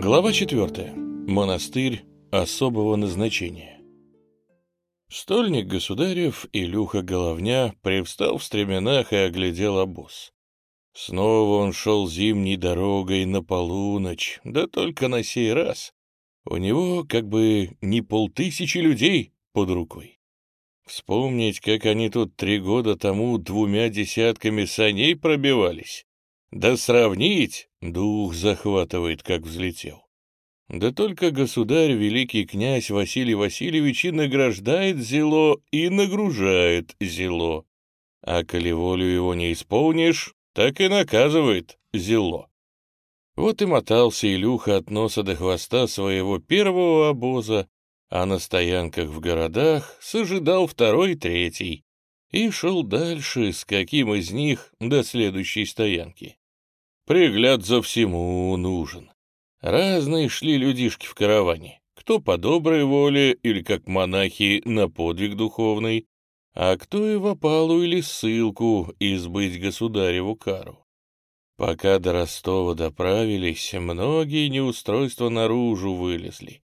Глава 4. Монастырь особого назначения. Стольник государев Илюха Головня привстал в стременах и оглядел обоз. Снова он шел зимней дорогой на полуночь, да только на сей раз. У него как бы не полтысячи людей под рукой. Вспомнить, как они тут три года тому двумя десятками саней пробивались. Да сравнить, дух захватывает, как взлетел. Да только государь, великий князь Василий Васильевич и награждает зело, и нагружает зело. А коли волю его не исполнишь, так и наказывает зело. Вот и мотался Илюха от носа до хвоста своего первого обоза, а на стоянках в городах сожидал второй третий, и шел дальше, с каким из них до следующей стоянки. Пригляд за всему нужен. Разные шли людишки в караване, кто по доброй воле или как монахи на подвиг духовный, а кто и в опалу или ссылку избыть государеву кару. Пока до Ростова доправились, многие неустройства наружу вылезли.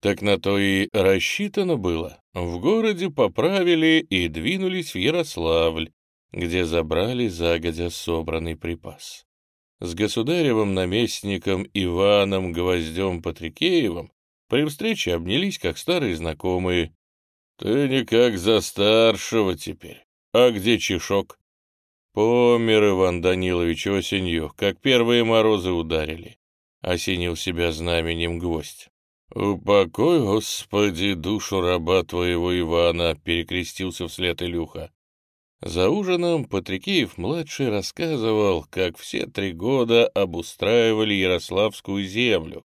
Так на то и рассчитано было. В городе поправили и двинулись в Ярославль, где забрали загодя собранный припас. С государевым наместником Иваном Гвоздем Патрикеевым при встрече обнялись как старые знакомые. «Ты никак за старшего теперь. А где Чешок?» Помер Иван Данилович осенью, как первые морозы ударили. Осенил себя знаменем гвоздь. «Упокой, Господи, душу раба твоего Ивана!» — перекрестился вслед Илюха. За ужином Патрикеев-младший рассказывал, как все три года обустраивали Ярославскую землю,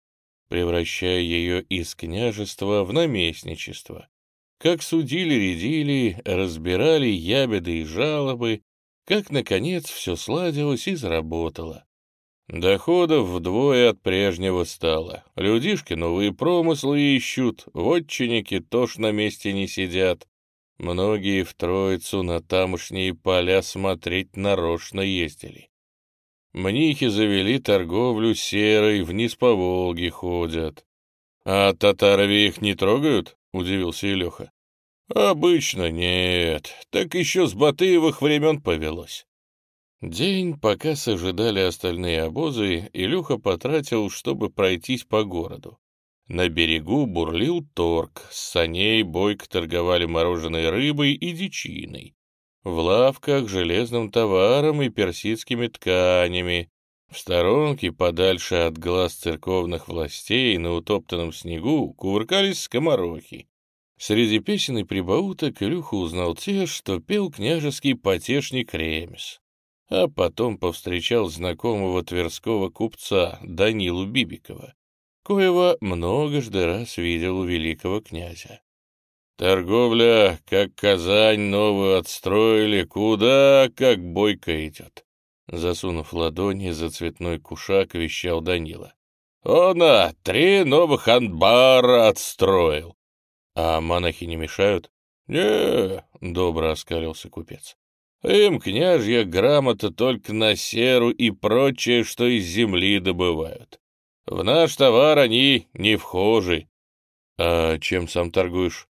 превращая ее из княжества в наместничество. Как судили-редили, разбирали ябеды и жалобы, как, наконец, все сладилось и заработало. Доходов вдвое от прежнего стало. Людишки новые промыслы ищут, вотчинники тоже на месте не сидят. Многие в Троицу на тамошние поля смотреть нарочно ездили. Мнихи завели торговлю серой, вниз по Волге ходят. — А татарове их не трогают? — удивился Илеха. — Обычно нет, так еще с Батыевых времен повелось. День, пока сожидали остальные обозы, Илюха потратил, чтобы пройтись по городу. На берегу бурлил торг, с саней бойко торговали мороженой рыбой и дичиной. В лавках железным товаром и персидскими тканями. В сторонке, подальше от глаз церковных властей, на утоптанном снегу, кувыркались скоморохи. Среди песен и прибауток Илюха узнал те, что пел княжеский потешник Ремес. А потом повстречал знакомого тверского купца Данилу Бибикова коего многожды раз видел у великого князя. Торговля, как Казань, новую отстроили, куда как бойко идет. Засунув ладони за цветной кушак, вещал Данила. «Она три новых анбара отстроил». «А монахи не мешают?» «Не», — добро оскалился купец. «Им княжья грамота только на серу и прочее, что из земли добывают. В наш товар они не вхожи. А чем сам торгуешь?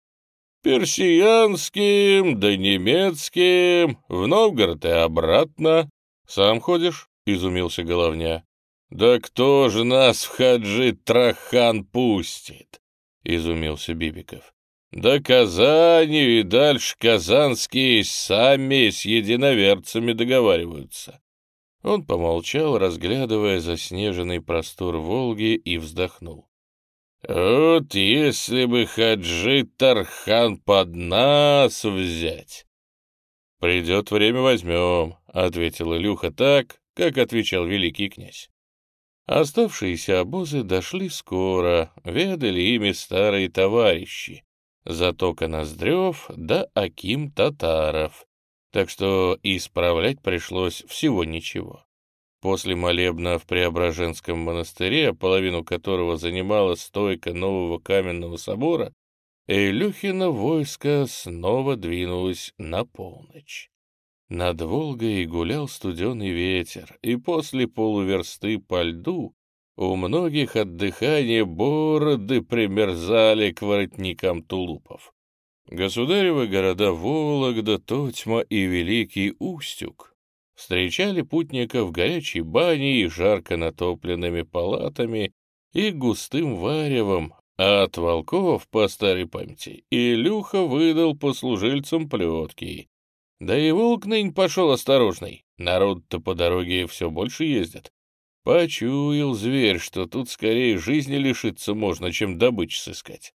Персиянским, да немецким, в Новгород и обратно. Сам ходишь? Изумился головня. Да кто же нас в хаджи Трахан пустит? Изумился Бибиков. Да Казани и дальше казанские сами с единоверцами договариваются. Он помолчал, разглядывая заснеженный простор Волги, и вздохнул. «Вот если бы Хаджи Тархан под нас взять!» «Придет время, возьмем», — ответил Илюха так, как отвечал великий князь. Оставшиеся обозы дошли скоро, ведали ими старые товарищи, Затока Ноздрев да Аким Татаров, так что исправлять пришлось всего ничего. После молебна в Преображенском монастыре, половину которого занимала стойка нового каменного собора, Илюхина войско снова двинулось на полночь. Над Волгой гулял студеный ветер, и после полуверсты по льду У многих от дыхания бороды примерзали к воротникам тулупов. Государевы города Вологда, Тотьма и Великий Устюг встречали путников горячей баней и жарко натопленными палатами и густым варевом, а от волков, по старой памяти, Илюха выдал послужильцам плетки. Да и волк нынь пошел осторожный, народ-то по дороге все больше ездит. Почуял зверь, что тут скорее жизни лишиться можно, чем добычи сыскать.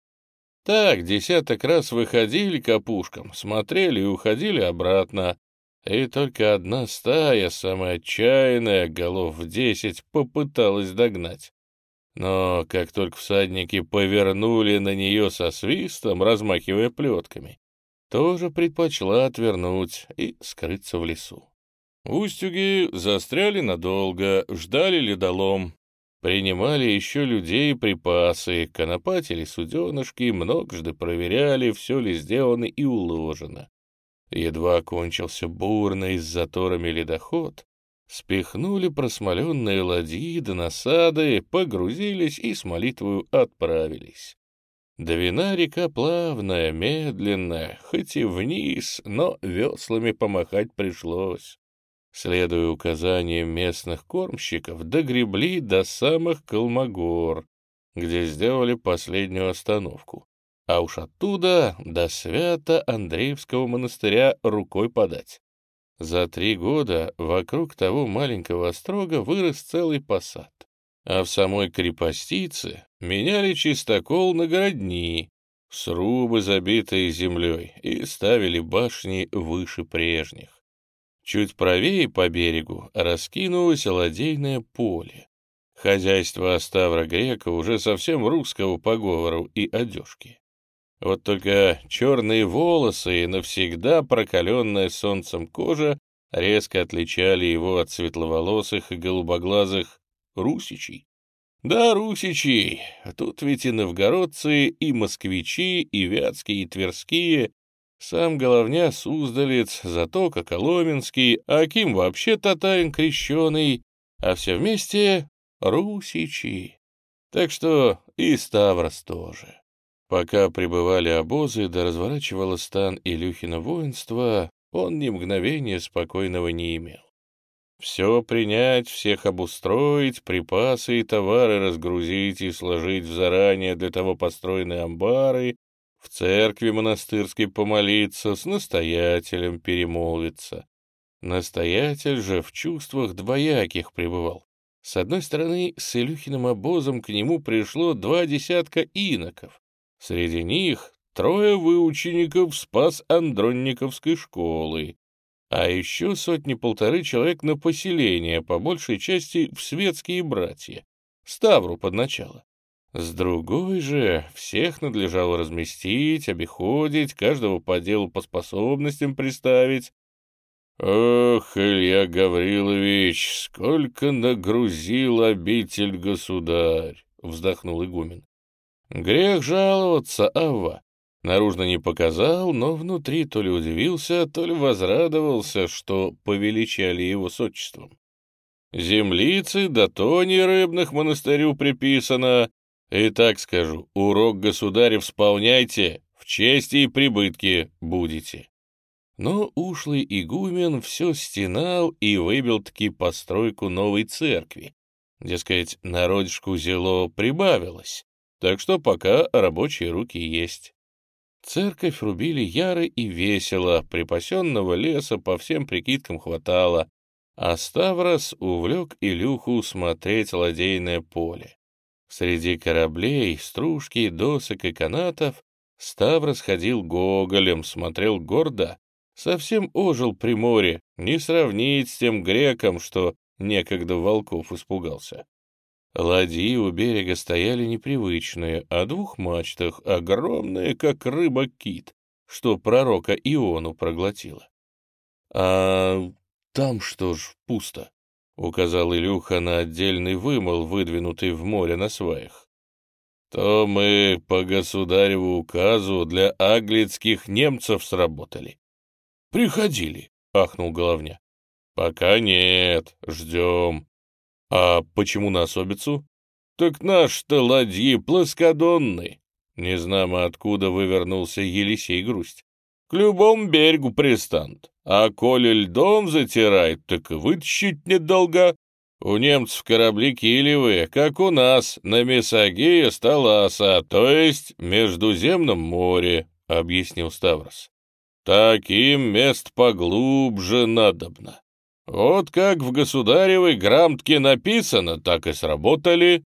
Так, десяток раз выходили к опушкам, смотрели и уходили обратно, и только одна стая, самая отчаянная, голов в десять, попыталась догнать. Но как только всадники повернули на нее со свистом, размахивая плетками, тоже предпочла отвернуть и скрыться в лесу. Устюги застряли надолго, ждали ледолом, принимали еще людей припасы, конопатили суденышки, многожды проверяли, все ли сделано и уложено. Едва кончился бурный с заторами ледоход, спихнули просмоленные ладьи до насады, погрузились и с молитвою отправились. Двина река плавная, медленная, хоть и вниз, но веслами помахать пришлось. Следуя указаниям местных кормщиков, догребли до самых Калмогор, где сделали последнюю остановку. А уж оттуда до Свято-Андреевского монастыря рукой подать. За три года вокруг того маленького острога вырос целый посад. А в самой крепостице меняли чистокол на городни, срубы, забитые землей, и ставили башни выше прежних. Чуть правее по берегу раскинулось ладейное поле. Хозяйство Оставра Грека уже совсем русского по говору и одежки. Вот только черные волосы и навсегда прокаленная солнцем кожа резко отличали его от светловолосых и голубоглазых русичей. Да, русичей, тут ведь и новгородцы, и москвичи, и вятские, и тверские, сам Головня Суздалец, Затока Коломенский, Аким вообще татарин крещеный, а все вместе русичи. Так что и Ставрос тоже. Пока прибывали обозы да разворачивало стан Илюхина воинства, он ни мгновения спокойного не имел. Все принять, всех обустроить, припасы и товары разгрузить и сложить в заранее для того построенные амбары, в церкви монастырской помолиться, с настоятелем перемолвиться. Настоятель же в чувствах двояких пребывал. С одной стороны, с Илюхиным обозом к нему пришло два десятка иноков, Среди них трое выучеников спас Андронниковской школы, а еще сотни-полторы человек на поселение, по большей части в светские братья, Ставру под начало. С другой же, всех надлежало разместить, обиходить, каждого по делу по способностям приставить. «Ох, Илья Гаврилович, сколько нагрузил обитель государь!» — вздохнул игумен. Грех жаловаться, Авва. Наружно не показал, но внутри то ли удивился, то ли возрадовался, что повеличали его с отчеством. Землицы да тони рыбных монастырю приписано. И так скажу, урок государя всполняйте, в чести и прибытке будете. Но ушлый игумен все стенал и выбил-таки постройку новой церкви. Дескать, народишку зело прибавилось. Так что пока рабочие руки есть. Церковь рубили яро и весело, припасенного леса по всем прикидкам хватало, а Ставрос увлек Илюху смотреть ладейное поле. Среди кораблей, стружки, досок и канатов Ставрос ходил гоголем, смотрел гордо, совсем ожил при море, не сравнить с тем греком, что некогда волков испугался. Ладьи у берега стояли непривычные, о двух мачтах, огромные, как рыба-кит, что пророка Иону проглотила. — А там что ж, пусто, — указал Илюха на отдельный вымол, выдвинутый в море на сваях. — То мы по государеву указу для аглицких немцев сработали. — Приходили, — ахнул головня. — Пока нет, ждем. «А почему на особицу?» Так наш-то ладьи плоскодонные. Незнамо откуда вывернулся Елисей грусть. К любому берегу пристанут. А коли льдом затирает, так и вытащить недолго. У немцев корабли килевые, как у нас, на Месагея Сталаса, то есть Междуземном море, — объяснил Ставрос. Таким мест поглубже надобно. Вот как в государевой грамотке написано, так и сработали.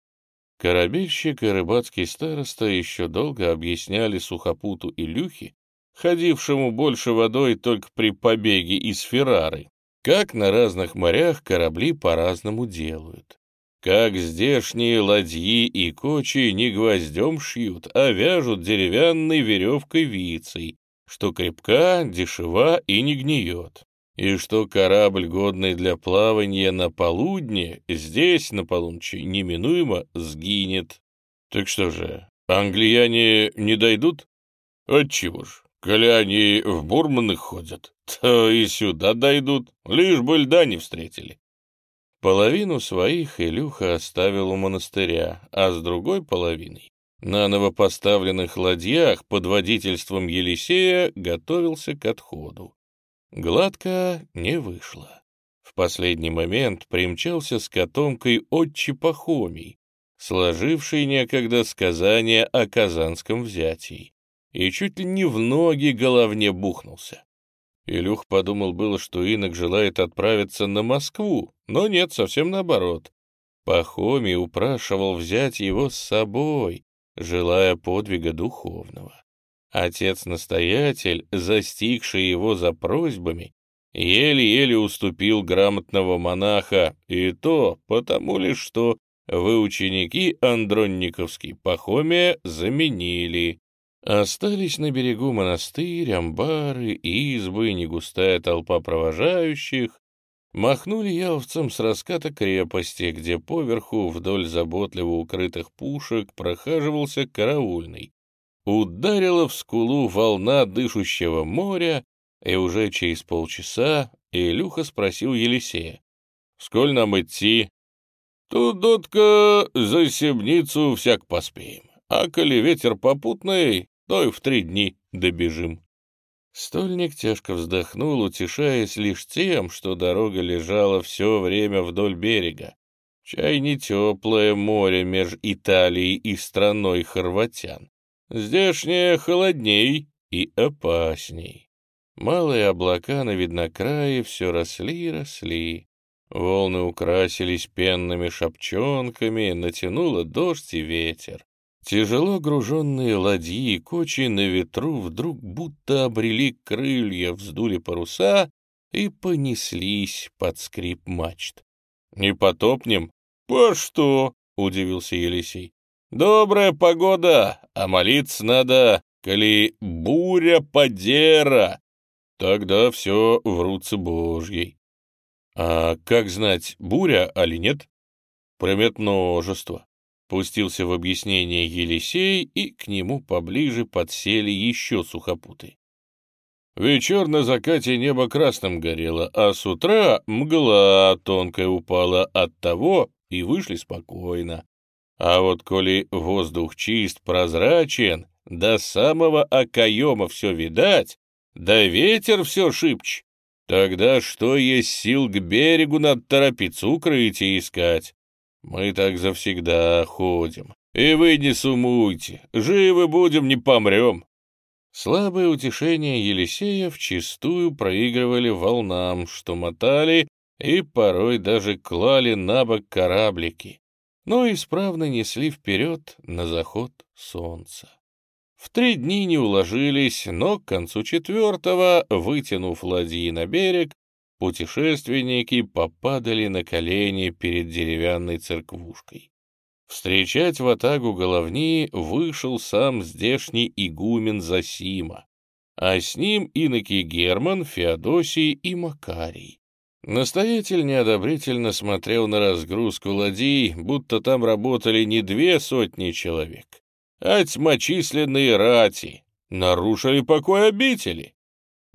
Корабельщик и рыбацкий староста еще долго объясняли сухопуту Илюхе, ходившему больше водой только при побеге из Феррары, как на разных морях корабли по-разному делают. Как здешние ладьи и кочи не гвоздем шьют, а вяжут деревянной веревкой вицей, что крепка, дешева и не гниет и что корабль, годный для плавания на полудне, здесь, на полуночи, неминуемо сгинет. Так что же, англияне не дойдут? Отчего ж, коли они в Бурманы ходят, то и сюда дойдут, лишь бы льда не встретили. Половину своих Илюха оставил у монастыря, а с другой половиной на новопоставленных ладьях под водительством Елисея готовился к отходу. Гладко не вышло. В последний момент примчался с котомкой отчи Пахомий, сложивший некогда сказание о казанском взятии, и чуть ли не в ноги головне бухнулся. Илюх подумал было, что инок желает отправиться на Москву, но нет, совсем наоборот. Пахомий упрашивал взять его с собой, желая подвига духовного. Отец-настоятель, застигший его за просьбами, еле-еле уступил грамотного монаха, и то потому лишь, что вы ученики Андронниковский Пахомия заменили. Остались на берегу монастырь, амбары, избы, негустая толпа провожающих. Махнули яловцам с раската крепости, где поверху вдоль заботливо укрытых пушек прохаживался караульный, Ударила в скулу волна дышущего моря, и уже через полчаса Илюха спросил Елисея. «Сколь нам идти?» «Тут, дотка, за семницу всяк поспеем, а коли ветер попутный, то и в три дни добежим». Стольник тяжко вздохнул, утешаясь лишь тем, что дорога лежала все время вдоль берега. Чай не теплое море меж Италией и страной хорватян. Здешнее холодней и опасней. Малые облака на виднокрае все росли и росли. Волны украсились пенными шапчонками, натянуло дождь и ветер. Тяжело груженные ладьи и кочи на ветру вдруг будто обрели крылья, вздули паруса и понеслись под скрип мачт. — Не потопнем? — По что? — удивился Елисей. Добрая погода, а молиться надо, коли буря подера. Тогда все в руце Божьей. А как знать, буря али нет? Примет множество. Пустился в объяснение Елисей, и к нему поближе подсели еще сухопуты. Вечер на закате небо красным горело, а с утра мгла тонкая упала от того, и вышли спокойно. А вот коли воздух чист, прозрачен, до самого окоема все видать, да ветер все шипч, тогда что есть сил к берегу надо торопиться укрытие искать. Мы так завсегда ходим. И вы не сумуйте, живы будем, не помрем. Слабое утешение Елисея вчистую проигрывали волнам, что мотали и порой даже клали на бок кораблики но исправно несли вперед на заход солнца. В три дни не уложились, но к концу четвертого, вытянув ладьи на берег, путешественники попадали на колени перед деревянной церквушкой. Встречать в атагу головни вышел сам здешний игумен Засима, а с ним иноки Герман, Феодосий и Макарий. Настоятель неодобрительно смотрел на разгрузку ладей, будто там работали не две сотни человек, а тьмочисленные рати, нарушили покой обители.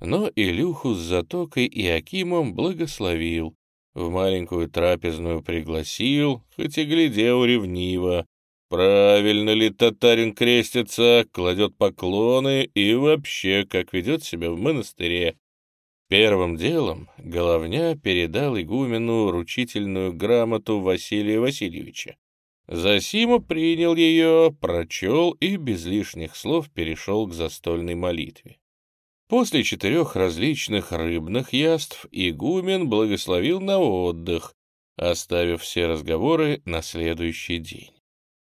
Но Илюху с Затокой и Акимом благословил, В маленькую трапезную пригласил, хоть и глядел ревниво. Правильно ли татарин крестится, кладет поклоны и вообще, как ведет себя в монастыре. Первым делом Головня передал игумену ручительную грамоту Василия Васильевича. Засима принял ее, прочел и без лишних слов перешел к застольной молитве. После четырех различных рыбных яств игумен благословил на отдых, оставив все разговоры на следующий день.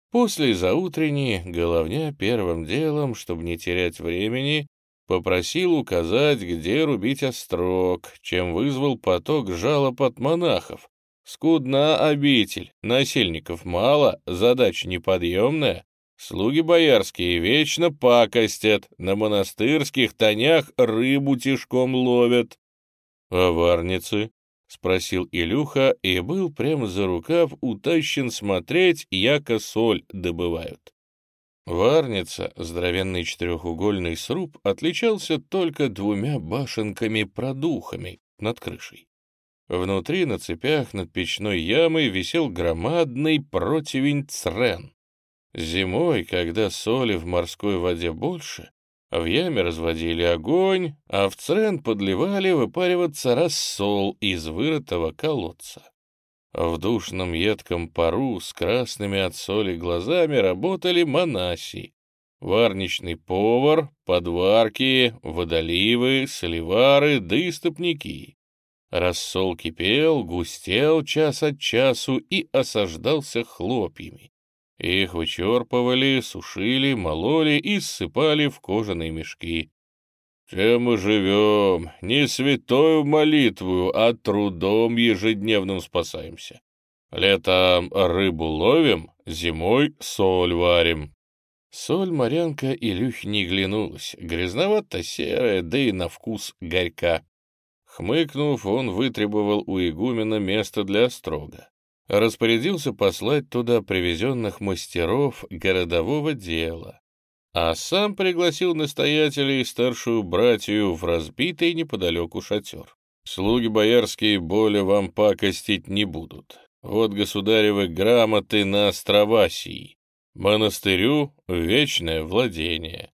После заутренней головня первым делом, чтобы не терять времени, попросил указать, где рубить острог, чем вызвал поток жалоб от монахов. Скудна обитель, насельников мало, задача неподъемная. Слуги боярские вечно пакостят, на монастырских тонях рыбу тишком ловят. — А варницы? — спросил Илюха и был прямо за рукав утащен смотреть, яко соль добывают. Варница, здоровенный четырехугольный сруб, отличался только двумя башенками-продухами над крышей. Внутри на цепях над печной ямой висел громадный противень црен. Зимой, когда соли в морской воде больше, в яме разводили огонь, а в црен подливали выпариваться рассол из вырытого колодца. В душном едком пару с красными от соли глазами работали монаси, варничный повар, подварки, водоливы, соливары да истопники. Рассол кипел, густел час от часу и осаждался хлопьями. Их вычерпывали, сушили, мололи и ссыпали в кожаные мешки. Чем мы живем? Не святою молитвою, а трудом ежедневным спасаемся. Летом рыбу ловим, зимой соль варим. Соль морянка Илюхе не глянулась, грязновато-серая, да и на вкус горька. Хмыкнув, он вытребовал у игумена место для строга распорядился послать туда привезенных мастеров городового дела, а сам пригласил настоятелей и старшую братью в разбитый неподалеку шатер. Слуги боярские более вам пакостить не будут. Вот государевы грамоты на острова сии. Монастырю — вечное владение.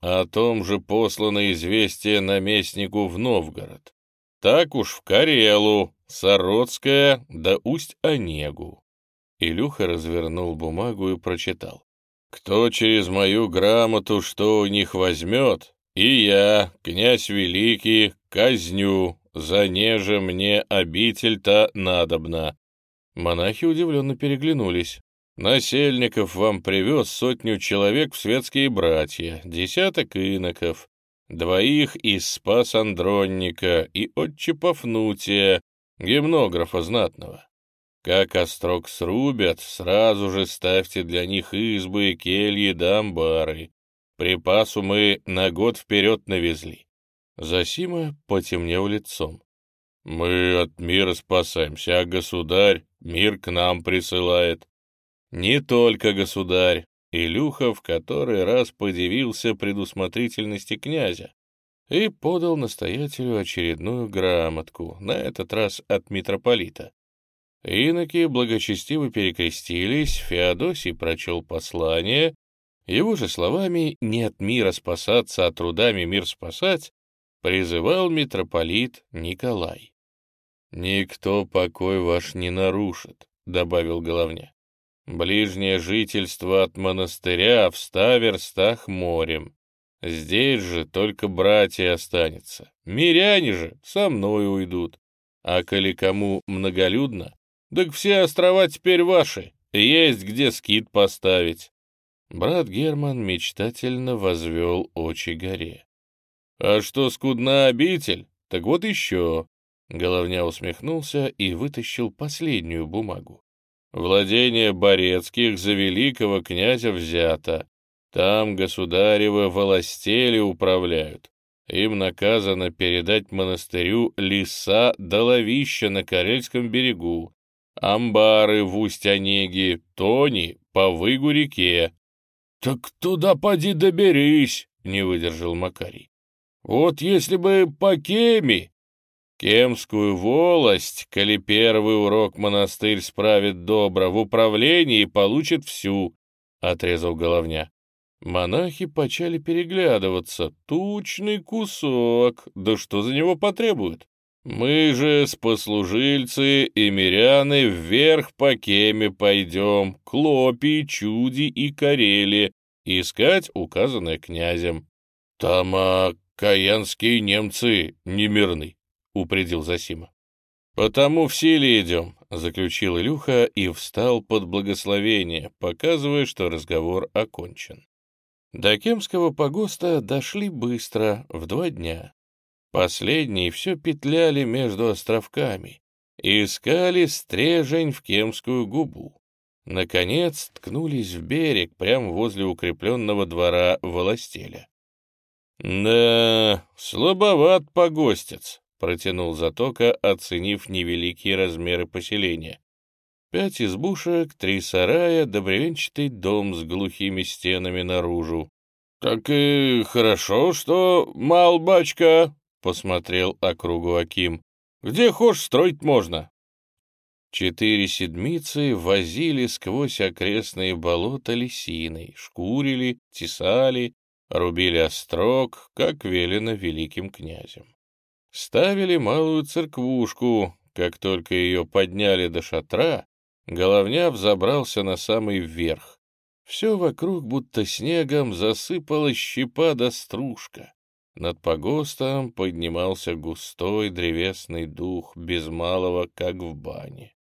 О том же послано известие наместнику в Новгород. Так уж в Карелу, Сородская да Усть-Онегу. Илюха развернул бумагу и прочитал. «Кто через мою грамоту что у них возьмет, и я, князь великий, казню, за неже мне обитель-то надобна». Монахи удивленно переглянулись. «Насельников вам привез сотню человек в светские братья, десяток иноков, двоих из Спас Андронника и отче Пафнутия, гимнографа знатного. Как острог срубят, сразу же ставьте для них избы, кельи да амбары. Припасу мы на год вперед навезли. Засима потемнел лицом. Мы от мира спасаемся, а государь мир к нам присылает. Не только государь. Илюха в который раз подивился предусмотрительности князя и подал настоятелю очередную грамотку, на этот раз от митрополита. Иноки благочестиво перекрестились, Феодосий прочел послание, его же словами «не от мира спасаться, а трудами мир спасать» призывал митрополит Николай. «Никто покой ваш не нарушит», — добавил Головня. «Ближнее жительство от монастыря в ста верстах морем. Здесь же только братья останется. Миряне же со мной уйдут. А коли кому многолюдно, так все острова теперь ваши, есть где скит поставить. Брат Герман мечтательно возвел очи горе. «А что скудна обитель? Так вот еще». Головня усмехнулся и вытащил последнюю бумагу. «Владение Борецких за великого князя взято, там государевы властели управляют. Им наказано передать монастырю леса да ловища на Карельском берегу, амбары в Усть-Онеге, тони по Выгу-реке. — Так туда поди доберись, — не выдержал Макарий. — Вот если бы по Кеми... Кемскую волость, коли первый урок монастырь справит добро, в управлении получит всю, — отрезал головня. Монахи почали переглядываться. Тучный кусок, да что за него потребуют? Мы же, спослужильцы и миряны, вверх по кеме пойдем, клопи, чуди и карели, искать указанное князем. Там, а, каянские немцы не мирны, — упредил Засима. «Потому в силе идем», — заключил Илюха и встал под благословение, показывая, что разговор окончен. До Кемского погоста дошли быстро, в два дня. Последние все петляли между островками искали стрежень в Кемскую губу. Наконец ткнулись в берег прямо возле укрепленного двора Волостеля. «Да, слабоват погостец», — протянул Затока, оценив невеликие размеры поселения. Пять избушек, три сарая, добревенчатый дом с глухими стенами наружу. — Так и хорошо, что мал бачка, — посмотрел округу Аким. — Где хошь строить можно? Четыре седмицы возили сквозь окрестные болота лисиной, шкурили, тесали, рубили острог, как велено великим князем. Ставили малую церквушку, как только ее подняли до шатра, Головня взобрался на самый верх. Все вокруг будто снегом засыпала щепа да стружка. Над погостом поднимался густой древесный дух, без малого, как в бане.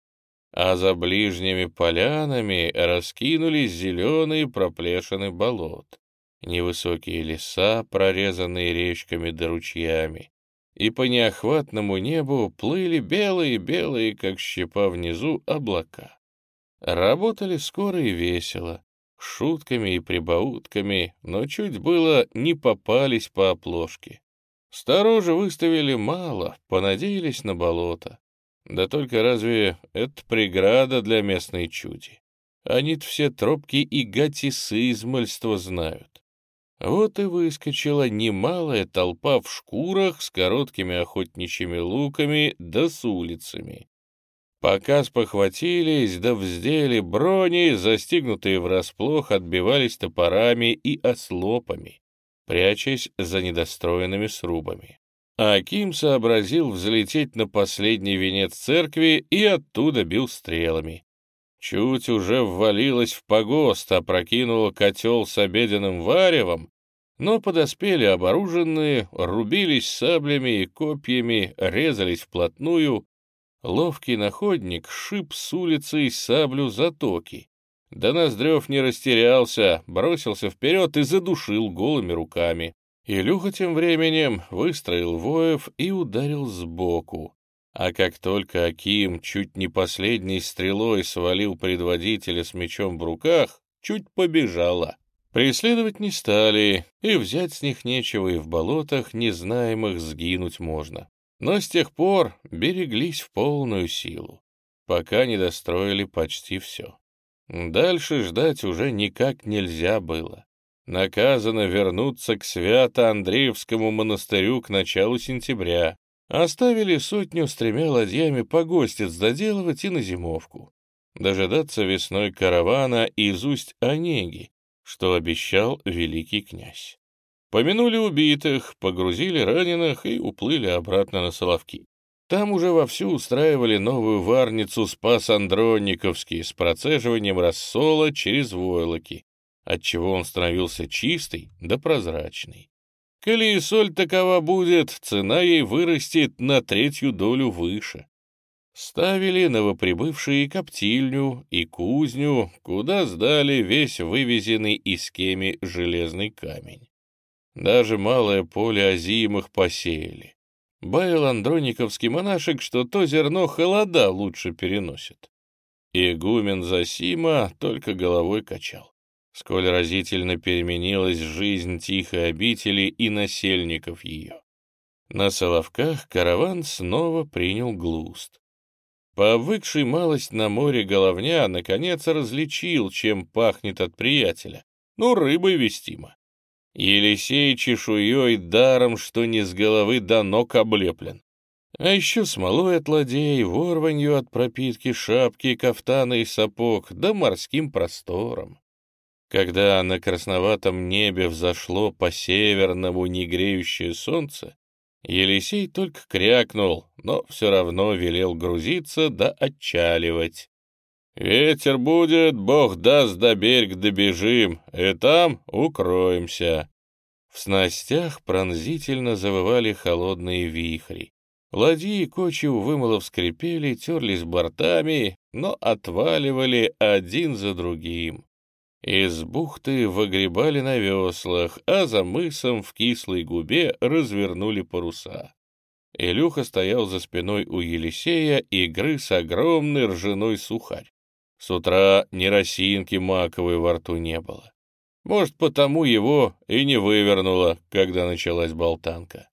А за ближними полянами раскинулись зеленые проплешины болот, невысокие леса, прорезанные речками да ручьями, и по неохватному небу плыли белые-белые, как щепа внизу, облака. Работали скоро и весело, шутками и прибаутками, но чуть было не попались по оплошке. Сторожи выставили мало, понадеялись на болото. Да только разве это преграда для местной чуди? Они-то все тропки и гатисы измальства знают. Вот и выскочила немалая толпа в шкурах с короткими охотничьими луками да с улицами. Пока спохватились да вздели брони, застигнутые врасплох, отбивались топорами и ослопами, прячась за недостроенными срубами. Аким сообразил взлететь на последний венец церкви и оттуда бил стрелами. Чуть уже ввалилась в погост, опрокинула котел с обеденным варевом, но подоспели оборуженные, рубились саблями и копьями, резались вплотную. Ловкий находник шип с улицы саблю затоки. Да Ноздрев не растерялся, бросился вперед и задушил голыми руками. Илюха тем временем выстроил воев и ударил сбоку. А как только Аким чуть не последней стрелой свалил предводителя с мечом в руках, чуть побежала. Преследовать не стали, и взять с них нечего, и в болотах незнаемых сгинуть можно. Но с тех пор береглись в полную силу, пока не достроили почти все. Дальше ждать уже никак нельзя было. Наказано вернуться к Свято-Андреевскому монастырю к началу сентября. Оставили сотню с тремя ладьями погостец доделывать и на зимовку. Дожидаться весной каравана из усть Онеги, что обещал великий князь. Помянули убитых, погрузили раненых и уплыли обратно на Соловки. Там уже вовсю устраивали новую варницу Спас Андронниковский с процеживанием рассола через войлоки, отчего он становился чистый да прозрачный. Коли и соль такова будет, цена ей вырастет на третью долю выше. Ставили новоприбывшие коптильню и кузню, куда сдали весь вывезенный из кеми железный камень. Даже малое поле озимых посеяли. Баял Андрониковский монашек, что то зерно холода лучше переносит. Игумен Засима только головой качал. Сколь разительно переменилась жизнь тихой обители и насельников ее. На Соловках караван снова принял глуст. Повыкший малость на море головня, наконец различил, чем пахнет от приятеля. Ну, рыбой вестимо. Елисей чешуей даром, что не с головы до ног облеплен. А еще смолой от ладей, ворванью от пропитки шапки, кафтана и сапог, да морским простором. Когда на красноватом небе взошло по-северному негреющее солнце, Елисей только крякнул, но все равно велел грузиться да отчаливать. «Ветер будет, бог даст, до берег добежим, и там укроемся». В снастях пронзительно завывали холодные вихри. Ладьи и кочи у вымылов скрипели, терлись бортами, но отваливали один за другим. Из бухты выгребали на веслах, а за мысом в кислой губе развернули паруса. Илюха стоял за спиной у Елисея и грыз огромный ржаной сухарь. С утра ни росинки маковой во рту не было. Может, потому его и не вывернуло, когда началась болтанка.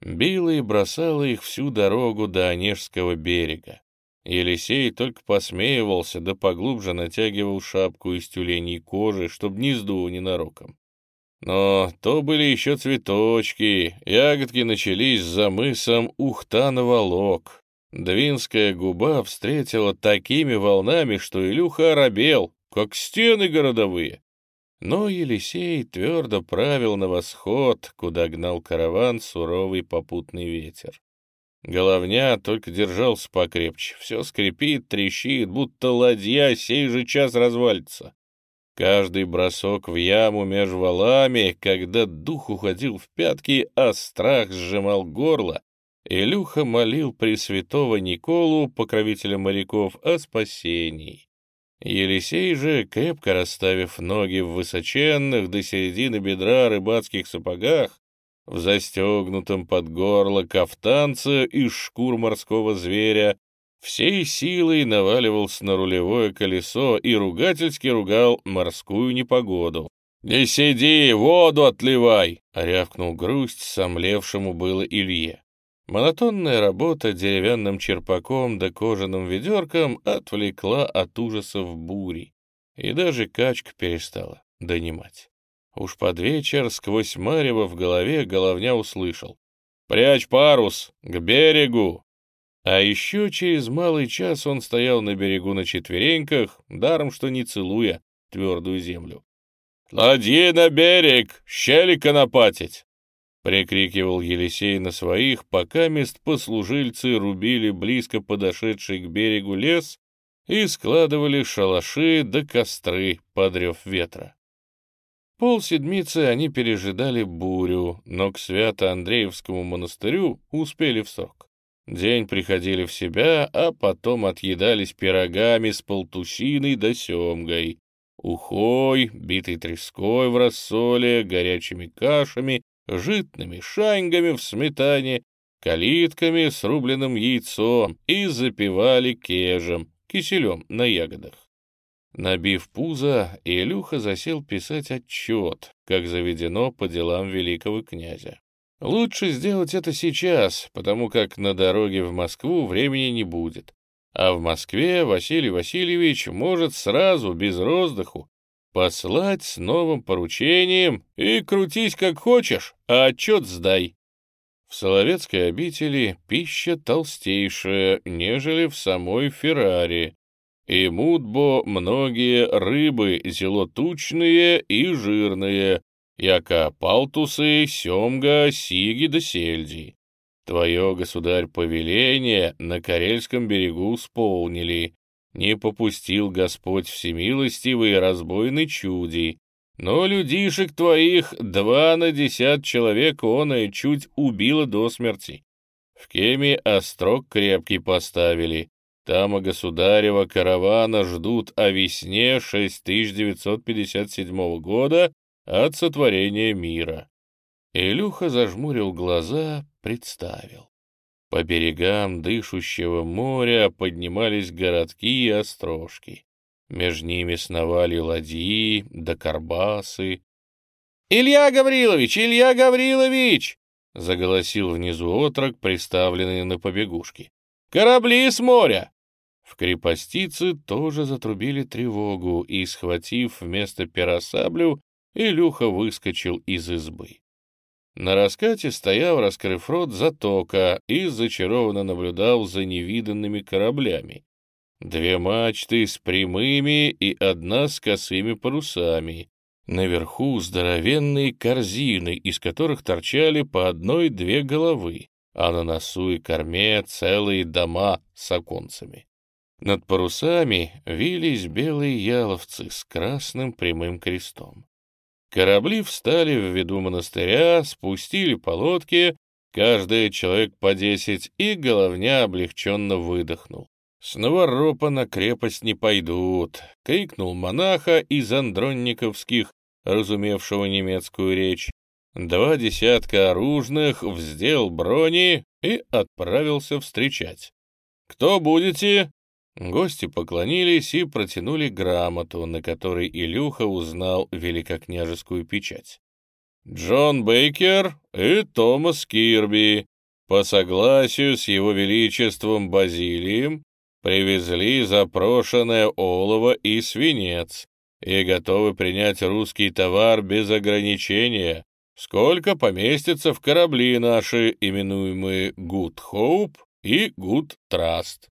Била и бросала их всю дорогу до Онежского берега. Елисей только посмеивался, да поглубже натягивал шапку из тюленей кожи, чтоб не сдуло ненароком. Но то были еще цветочки, ягодки начались за мысом Ухта-Наволок. Двинская губа встретила такими волнами, что Илюха оробел, как стены городовые. Но Елисей твердо правил на восход, куда гнал караван суровый попутный ветер. Головня только держался покрепче, все скрипит, трещит, будто ладья сей же час развалится. Каждый бросок в яму меж валами, когда дух уходил в пятки, а страх сжимал горло, Илюха молил Пресвятого Николу, покровителя моряков, о спасении. Елисей же, крепко расставив ноги в высоченных до середины бедра рыбацких сапогах, в застегнутом под горло кафтанце из шкур морского зверя, всей силой наваливался на рулевое колесо и ругательски ругал морскую непогоду. «Не сиди, воду отливай!» — рявкнул грусть, сомлевшему было Илье. Монотонная работа деревянным черпаком да кожаным ведерком отвлекла от ужасов бури, и даже качка перестала донимать. Уж под вечер сквозь марево в голове головня услышал. «Прячь парус! К берегу!» А еще через малый час он стоял на берегу на четвереньках, даром что не целуя твердую землю. «Ладьи на берег! Щели конопатить!» — прикрикивал Елисей на своих, пока мест послужильцы рубили близко подошедший к берегу лес и складывали шалаши да костры под рев ветра. Полседмицы они пережидали бурю, но к Свято-Андреевскому монастырю успели в срок. День приходили в себя, а потом отъедались пирогами с полтусиной да семгой, ухой, битой треской в рассоле, горячими кашами, житными шаньгами в сметане, калитками с рубленным яйцом и запивали кежем, киселем на ягодах. Набив пузо, Илюха засел писать отчет, как заведено по делам великого князя. Лучше сделать это сейчас, потому как на дороге в Москву времени не будет. А в Москве Василий Васильевич может сразу, без роздыху, послать с новым поручением и крутись как хочешь, а отчет сдай. В Соловецкой обители пища толстейшая, нежели в самой Феррари, и мудбо многие рыбы зелотучные и жирные, яко палтусы, семга, сиги да сельди. Твое, государь, повеление на Карельском берегу сполнили, не попустил Господь всемилостивый разбойный чуди, но людишек твоих два на десят человек он и чуть убило до смерти. В кеме острог крепкий поставили, там и государева каравана ждут о весне 6957 года от сотворения мира. Илюха зажмурил глаза, представил. По берегам дышущего моря поднимались городки и острожки. Между ними сновали ладьи да карбасы. «Илья Гаврилович! Илья Гаврилович!» — заголосил внизу отрок, приставленный на побегушке. Корабли с моря!» В крепостице тоже затрубили тревогу, и, схватив вместо пера Илюха выскочил из избы. На раскате стоял, раскрыв рот, затока и зачарованно наблюдал за невиданными кораблями. Две мачты с прямыми и одна с косыми парусами. Наверху здоровенные корзины, из которых торчали по одной-две головы, а на носу и корме целые дома с оконцами. Над парусами вились белые яловцы с красным прямым крестом. Корабли встали в виду монастыря, спустили по лодке, каждый человек по десять, и головня облегченно выдохнул. «Снова ропа на крепость не пойдут», — крикнул монаха из андронниковских, разумевшего немецкую речь. Два десятка оружных вздел брони и отправился встречать. «Кто будете?» Гости поклонились и протянули грамоту, на которой Илюха узнал великокняжескую печать. Джон Бейкер и Томас Кирби по согласию с его величеством Базилием привезли запрошенное олово и свинец и готовы принять русский товар без ограничения, сколько поместится в корабли наши, именуемые Good Hope и Good Trust.